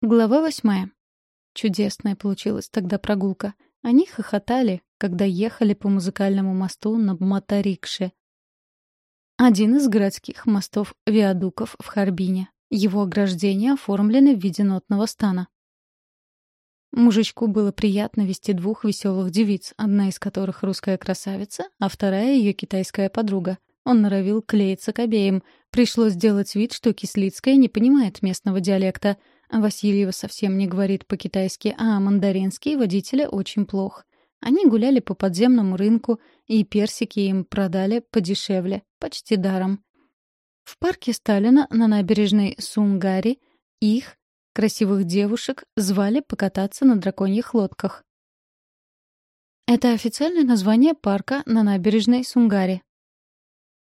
Глава восьмая. Чудесная получилась тогда прогулка. Они хохотали, когда ехали по музыкальному мосту на моторикше. Один из городских мостов-виадуков в Харбине. Его ограждения оформлены в виде нотного стана. Мужичку было приятно вести двух веселых девиц, одна из которых русская красавица, а вторая — ее китайская подруга. Он норовил клеиться к обеим. Пришлось сделать вид, что Кислицкая не понимает местного диалекта — Васильева совсем не говорит по-китайски, а мандаринский водителя очень плох. Они гуляли по подземному рынку, и персики им продали подешевле, почти даром. В парке Сталина на набережной Сунгари их, красивых девушек, звали покататься на драконьих лодках. Это официальное название парка на набережной Сунгари.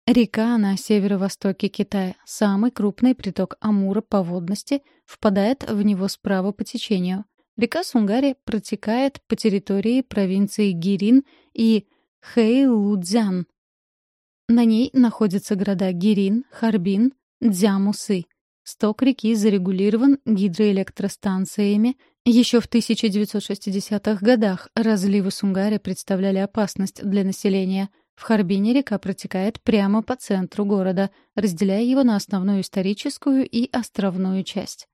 Река на северо-востоке Китая, самый крупный приток Амура по водности, впадает в него справа по течению. Река Сунгари протекает по территории провинции Гирин и Хэйлудзян. На ней находятся города Гирин, Харбин, Дзямусы. Сток реки зарегулирован гидроэлектростанциями. Еще в 1960-х годах разливы Сунгари представляли опасность для населения — в Харбине река протекает прямо по центру города, разделяя его на основную историческую и островную часть.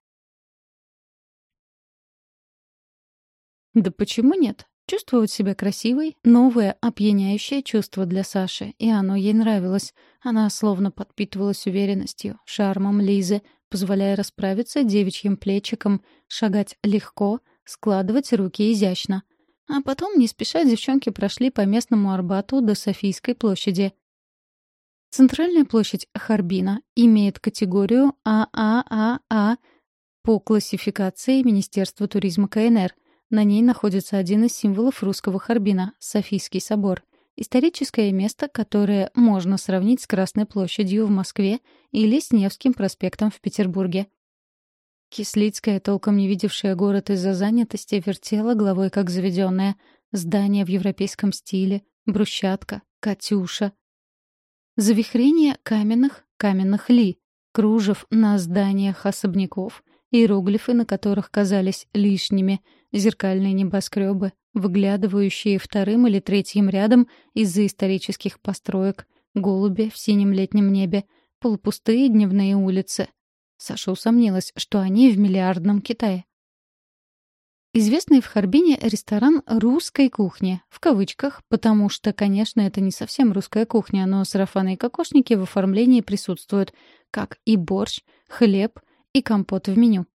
Да почему нет? Чувствовать себя красивой — новое, опьяняющее чувство для Саши, и оно ей нравилось. Она словно подпитывалась уверенностью, шармом Лизы, позволяя расправиться девичьим плечиком, шагать легко, складывать руки изящно. А потом, не спеша, девчонки прошли по местному Арбату до Софийской площади. Центральная площадь Харбина имеет категорию АААА по классификации Министерства туризма КНР. На ней находится один из символов русского Харбина — Софийский собор. Историческое место, которое можно сравнить с Красной площадью в Москве или с Невским проспектом в Петербурге. Кислицкая, толком не видевшая город из-за занятости, вертела головой как заведенная. Здание в европейском стиле, брусчатка, Катюша. Завихрение каменных, каменных ли, кружев на зданиях особняков, иероглифы, на которых казались лишними, зеркальные небоскребы, выглядывающие вторым или третьим рядом из-за исторических построек, голуби в синем летнем небе, полупустые дневные улицы — Саша усомнилась, что они в миллиардном Китае. Известный в Харбине ресторан «русской кухни», в кавычках, потому что, конечно, это не совсем русская кухня, но сарафаны и кокошники в оформлении присутствуют, как и борщ, хлеб и компот в меню.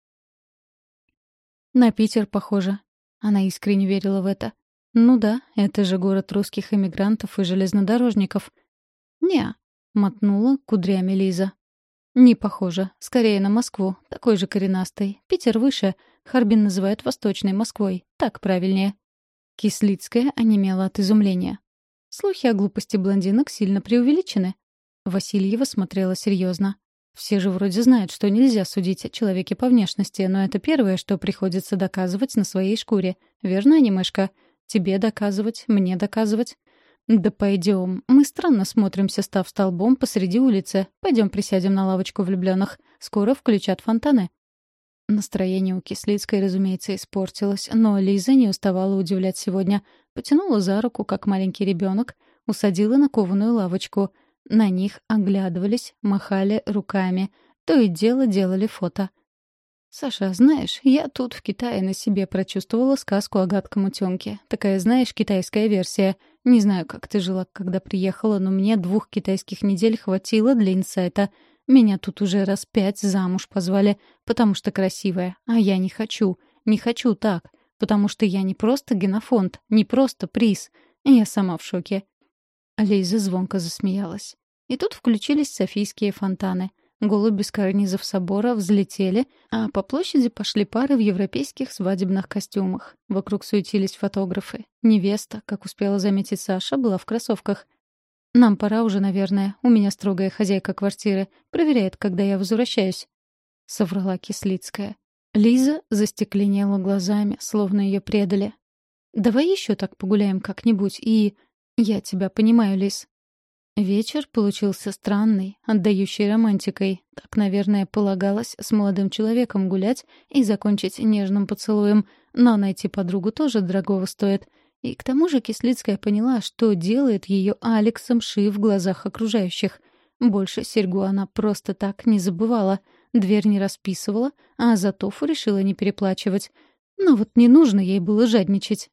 На Питер похоже. Она искренне верила в это. Ну да, это же город русских эмигрантов и железнодорожников. «Не», — мотнула кудрями Лиза. «Не похоже. Скорее на Москву. Такой же коренастый. Питер выше. Харбин называют Восточной Москвой. Так правильнее». Кислицкая онемела от изумления. Слухи о глупости блондинок сильно преувеличены. Васильева смотрела серьезно. Все же вроде знают, что нельзя судить о человеке по внешности, но это первое, что приходится доказывать на своей шкуре. Верно, анимешка? Тебе доказывать, мне доказывать. «Да пойдем. Мы странно смотримся, став столбом посреди улицы. Пойдем присядем на лавочку влюбленных. Скоро включат фонтаны». Настроение у Кислицкой, разумеется, испортилось, но Лиза не уставала удивлять сегодня. Потянула за руку, как маленький ребенок, усадила на кованую лавочку. На них оглядывались, махали руками. То и дело делали фото. «Саша, знаешь, я тут в Китае на себе прочувствовала сказку о гадком утёнке. Такая, знаешь, китайская версия. Не знаю, как ты жила, когда приехала, но мне двух китайских недель хватило для инсайта. Меня тут уже раз пять замуж позвали, потому что красивая. А я не хочу. Не хочу так. Потому что я не просто генофонд, не просто приз. Я сама в шоке». Лиза звонко засмеялась. И тут включились софийские фонтаны — Голуби с карнизов собора взлетели, а по площади пошли пары в европейских свадебных костюмах. Вокруг суетились фотографы. Невеста, как успела заметить Саша, была в кроссовках. «Нам пора уже, наверное. У меня строгая хозяйка квартиры. Проверяет, когда я возвращаюсь», — соврала Кислицкая. Лиза застекленела глазами, словно ее предали. «Давай еще так погуляем как-нибудь и...» «Я тебя понимаю, Лиз». Вечер получился странный, отдающий романтикой. Так, наверное, полагалось с молодым человеком гулять и закончить нежным поцелуем, но найти подругу тоже дорогого стоит. И к тому же Кислицкая поняла, что делает ее Алексом Ши в глазах окружающих. Больше серьгу она просто так не забывала, дверь не расписывала, а за тофу решила не переплачивать. Но вот не нужно ей было жадничать.